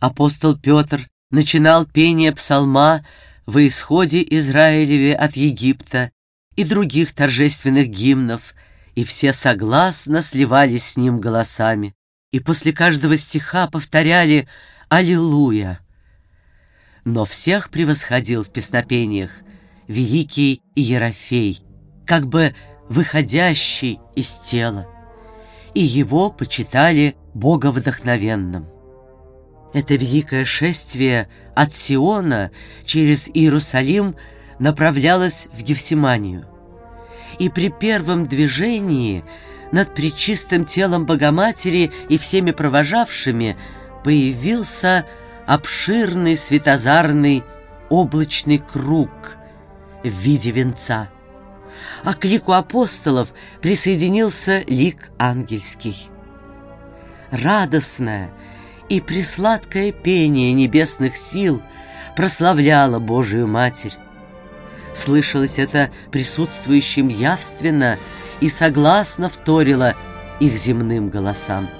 Апостол Петр начинал пение псалма во исходе Израилеве от Египта и других торжественных гимнов, и все согласно сливались с ним голосами, и после каждого стиха повторяли «Аллилуйя!». Но всех превосходил в песнопениях великий Ерофей, как бы выходящий из тела, и его почитали боговдохновенным. Это великое шествие от Сиона через Иерусалим направлялось в Гефсиманию. И при первом движении над причистым телом Богоматери и всеми провожавшими появился обширный светозарный облачный круг в виде венца. А к лику апостолов присоединился лик ангельский. Радостная, и присладкое пение небесных сил прославляло Божию Матерь. Слышалось это присутствующим явственно и согласно вторило их земным голосам.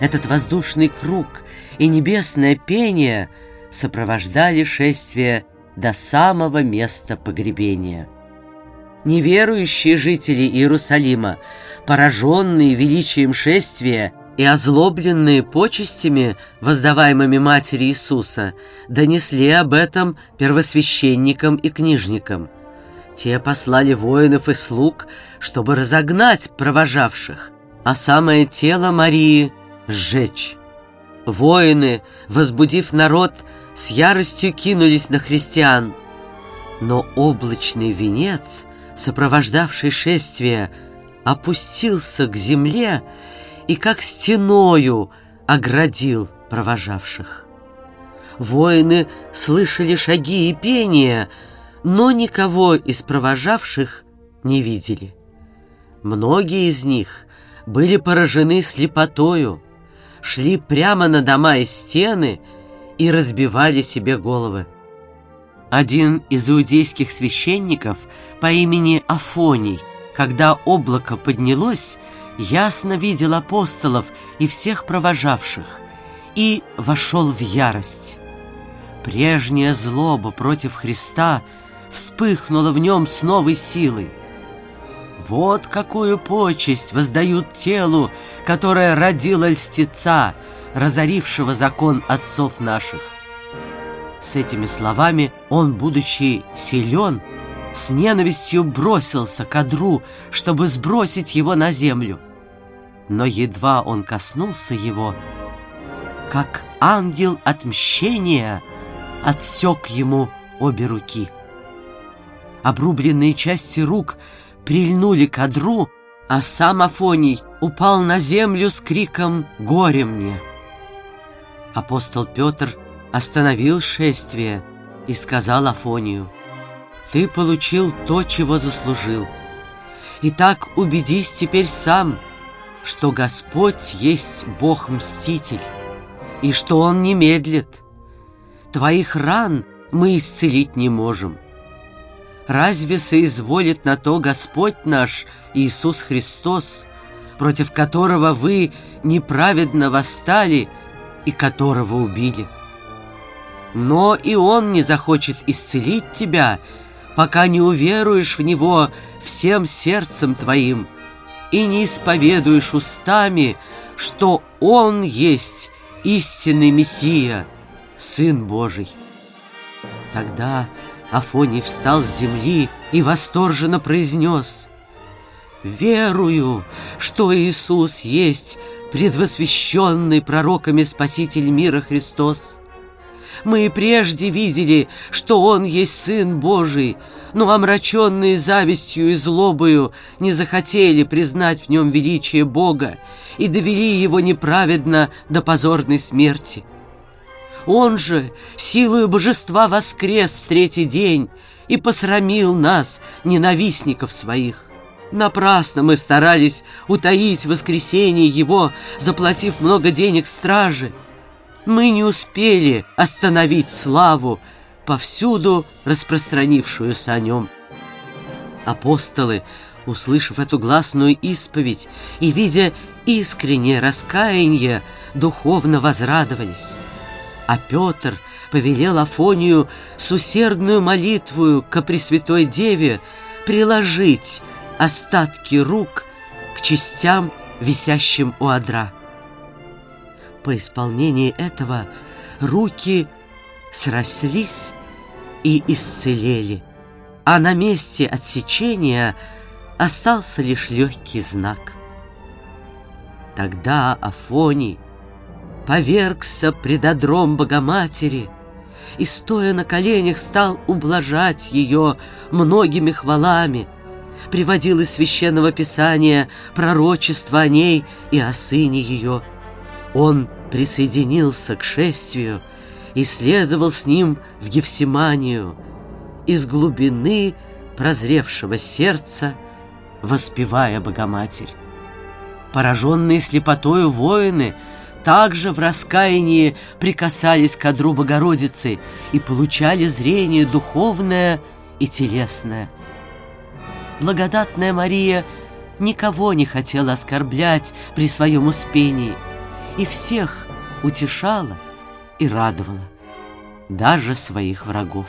Этот воздушный круг и небесное пение сопровождали шествие до самого места погребения. Неверующие жители Иерусалима, пораженные величием шествия, и озлобленные почестями, воздаваемыми Матери Иисуса, донесли об этом первосвященникам и книжникам. Те послали воинов и слуг, чтобы разогнать провожавших, а самое тело Марии сжечь. Воины, возбудив народ, с яростью кинулись на христиан. Но облачный венец, сопровождавший шествие, опустился к земле и как стеною оградил провожавших. Воины слышали шаги и пение, но никого из провожавших не видели. Многие из них были поражены слепотою, шли прямо на дома и стены и разбивали себе головы. Один из иудейских священников по имени Афоний, когда облако поднялось, ясно видел апостолов и всех провожавших и вошел в ярость. Прежняя злоба против Христа вспыхнула в нем с новой силой. Вот какую почесть воздают телу, которое родило льстеца, разорившего закон отцов наших. С этими словами он, будучи силен, с ненавистью бросился к одру, чтобы сбросить его на землю но едва он коснулся его, как ангел отмщения отсек ему обе руки. Обрубленные части рук прильнули к одру, а сам Афоний упал на землю с криком «Горе мне!». Апостол Петр остановил шествие и сказал Афонию, «Ты получил то, чего заслужил. Итак, убедись теперь сам, что Господь есть Бог-мститель, и что Он не медлит. Твоих ран мы исцелить не можем. Разве соизволит на то Господь наш Иисус Христос, против которого вы неправедно восстали и которого убили? Но и Он не захочет исцелить тебя, пока не уверуешь в Него всем сердцем твоим – и не исповедуешь устами, что Он есть истинный Мессия, Сын Божий. Тогда Афоний встал с земли и восторженно произнес «Верую, что Иисус есть предвосвященный пророками Спаситель мира Христос. Мы и прежде видели, что Он есть Сын Божий, но омраченные завистью и злобою не захотели признать в Нем величие Бога и довели Его неправедно до позорной смерти. Он же силою божества воскрес в третий день и посрамил нас, ненавистников своих. Напрасно мы старались утаить воскресение Его, заплатив много денег страже мы не успели остановить славу, повсюду распространившуюся о нем. Апостолы, услышав эту гласную исповедь и видя искреннее раскаяние, духовно возрадовались. А Петр повелел Афонию с усердную молитвою ко Пресвятой Деве приложить остатки рук к частям, висящим у одра. По исполнении этого руки срослись и исцелели, а на месте отсечения остался лишь легкий знак. Тогда Афоний повергся пред одром Богоматери и, стоя на коленях, стал ублажать ее многими хвалами, приводил из Священного Писания пророчество о ней и о сыне ее. Он присоединился к шествию и следовал с ним в Гефсиманию, из глубины прозревшего сердца, воспевая Богоматерь. Пораженные слепотою воины также в раскаянии прикасались к одру Богородицы и получали зрение духовное и телесное. Благодатная Мария никого не хотела оскорблять при своем успении и всех утешала и радовала, даже своих врагов.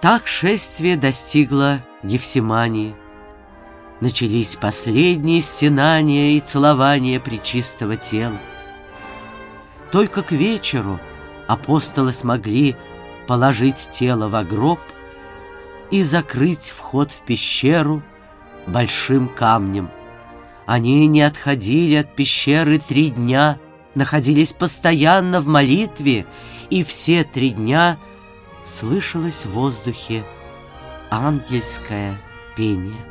Так шествие достигло Гефсимании – начались последние стенания и целования причистого тела. Только к вечеру апостолы смогли положить тело в гроб и закрыть вход в пещеру большим камнем. Они не отходили от пещеры три дня, находились постоянно в молитве, и все три дня слышалось в воздухе ангельское пение.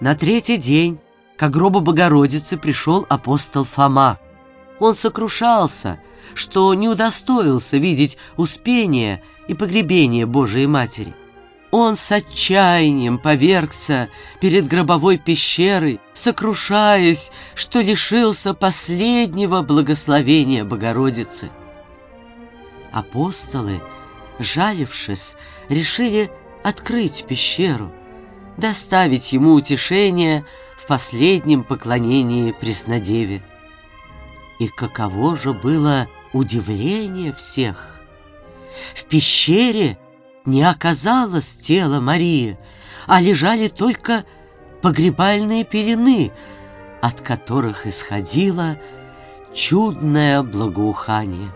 На третий день к гробу Богородицы пришел апостол Фома. Он сокрушался, что не удостоился видеть успение и погребение Божией Матери. Он с отчаянием повергся перед гробовой пещерой, сокрушаясь, что лишился последнего благословения Богородицы. Апостолы, жалившись, решили открыть пещеру – доставить ему утешение в последнем поклонении Преснодеве. И каково же было удивление всех! В пещере не оказалось тела Марии, а лежали только погребальные пелены, от которых исходило чудное благоухание.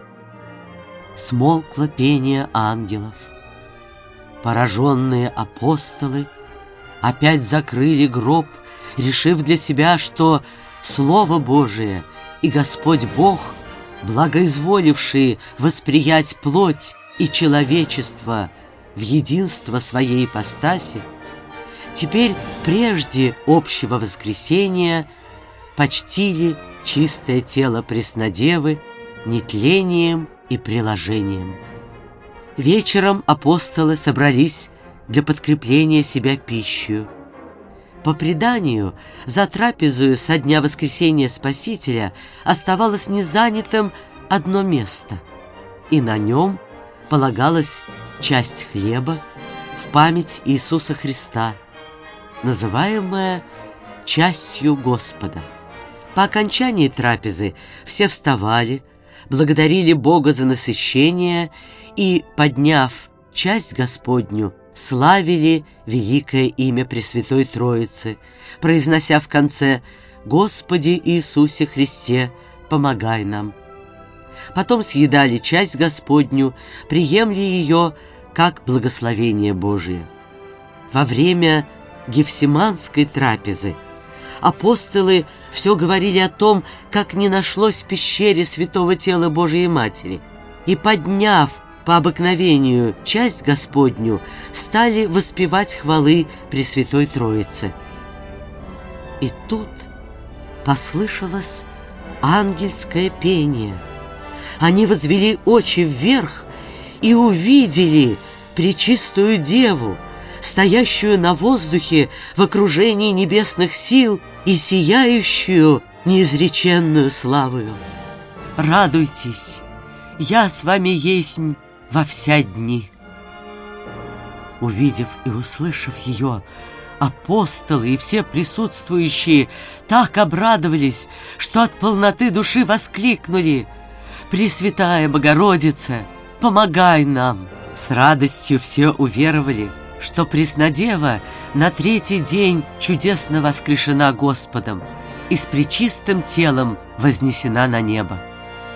Смолкло пение ангелов. Пораженные апостолы опять закрыли гроб, решив для себя, что Слово Божие и Господь Бог, благоизволившие восприять плоть и человечество в единство своей ипостаси, теперь прежде общего воскресения почтили чистое тело Преснодевы нетлением и приложением. Вечером апостолы собрались для подкрепления себя пищей. По преданию, за трапезою со дня воскресения Спасителя оставалось незанятым одно место, и на нем полагалась часть хлеба в память Иисуса Христа, называемая частью Господа. По окончании трапезы все вставали, благодарили Бога за насыщение и, подняв часть Господню, славили великое имя Пресвятой Троицы, произнося в конце «Господи Иисусе Христе, помогай нам». Потом съедали часть Господню, приемли ее как благословение Божие. Во время Гефсиманской трапезы апостолы все говорили о том, как не нашлось в пещере святого тела Божией Матери, и, подняв по обыкновению часть Господню стали воспевать хвалы Пресвятой Троице. И тут послышалось ангельское пение. Они возвели очи вверх и увидели Пречистую Деву, стоящую на воздухе в окружении небесных сил и сияющую неизреченную славою. Радуйтесь, я с вами есть во вся дни. Увидев и услышав ее, апостолы и все присутствующие так обрадовались, что от полноты души воскликнули Пресвятая Богородица, помогай нам!» С радостью все уверовали, что Преснодева на третий день чудесно воскрешена Господом и с причистым телом вознесена на небо.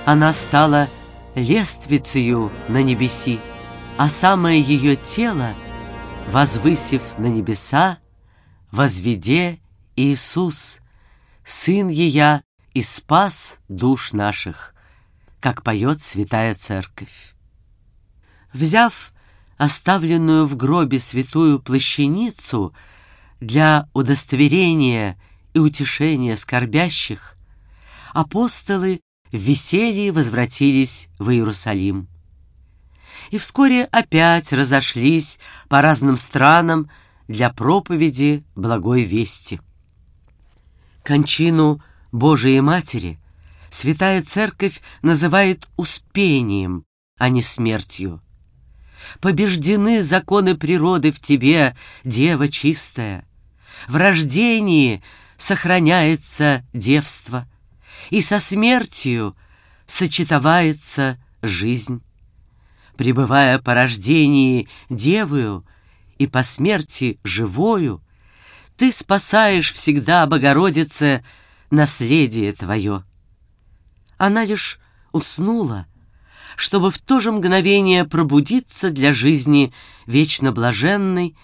Она стала лествицею на небеси, а самое ее тело, возвысив на небеса, возведе Иисус, Сын Ея и спас душ наших, как поет Святая Церковь. Взяв оставленную в гробе святую плащаницу для удостоверения и утешения скорбящих, апостолы в веселье возвратились в Иерусалим. И вскоре опять разошлись по разным странам для проповеди благой вести. Кончину Божией Матери Святая Церковь называет успением, а не смертью. Побеждены законы природы в тебе, дева чистая. В рождении сохраняется девство, и со смертью сочетовается жизнь. Пребывая по рождении девою и по смерти живою, ты спасаешь всегда, Богородице, наследие твое. Она лишь уснула, чтобы в то же мгновение пробудиться для жизни вечно блаженной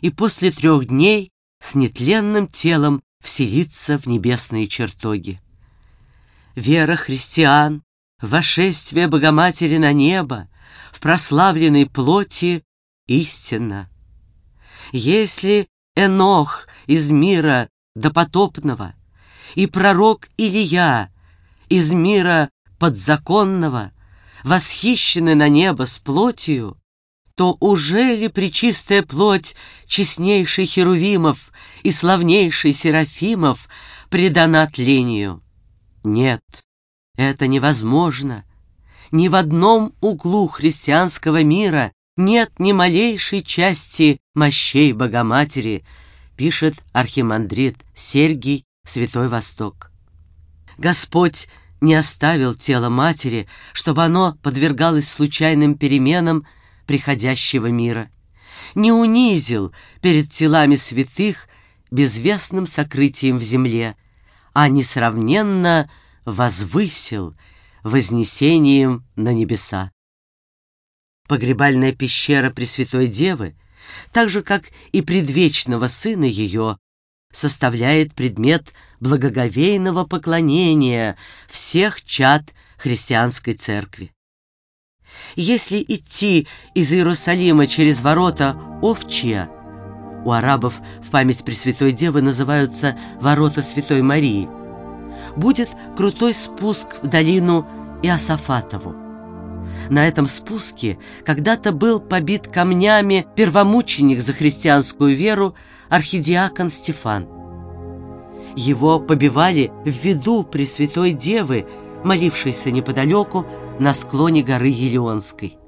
и после трех дней с нетленным телом вселиться в небесные чертоги. Вера христиан, вошествие Богоматери на небо, в прославленной плоти истинно. Если Энох из мира допотопного и пророк Илия из мира подзаконного восхищены на небо с плотью, то уже ли причистая плоть честнейшей Херувимов и славнейшей Серафимов предана тлению? Нет, это невозможно. Ни в одном углу христианского мира нет ни малейшей части мощей Богоматери, пишет архимандрит Сергий Святой Восток. Господь не оставил тело матери, чтобы оно подвергалось случайным переменам приходящего мира, не унизил перед телами святых безвестным сокрытием в земле, а несравненно возвысил вознесением на небеса. Погребальная пещера Пресвятой Девы, так же, как и предвечного сына ее, составляет предмет благоговейного поклонения всех чад христианской церкви. Если идти из Иерусалима через ворота Овчья, у арабов в память Пресвятой Девы называются ворота Святой Марии, будет крутой спуск в долину Иосафатову. На этом спуске когда-то был побит камнями первомученик за христианскую веру архидиакон Стефан. Его побивали в виду Пресвятой Девы, молившейся неподалеку на склоне горы Елеонской.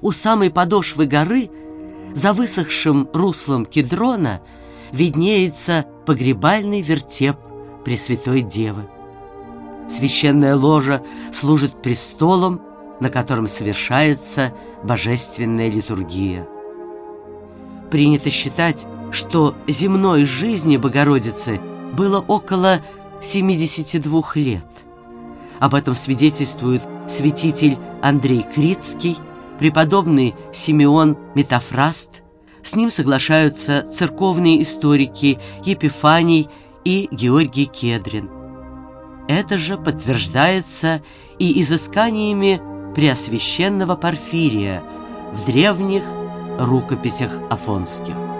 У самой подошвы горы, за высохшим руслом кедрона, виднеется погребальный вертеп Пресвятой Девы. Священная ложа служит престолом, на котором совершается божественная литургия. Принято считать, что земной жизни Богородицы было около 72 лет. Об этом свидетельствует святитель Андрей Критский, преподобный Симеон Метафраст, с ним соглашаются церковные историки Епифаний и Георгий Кедрин. Это же подтверждается и изысканиями Преосвященного Порфирия в древних рукописях афонских.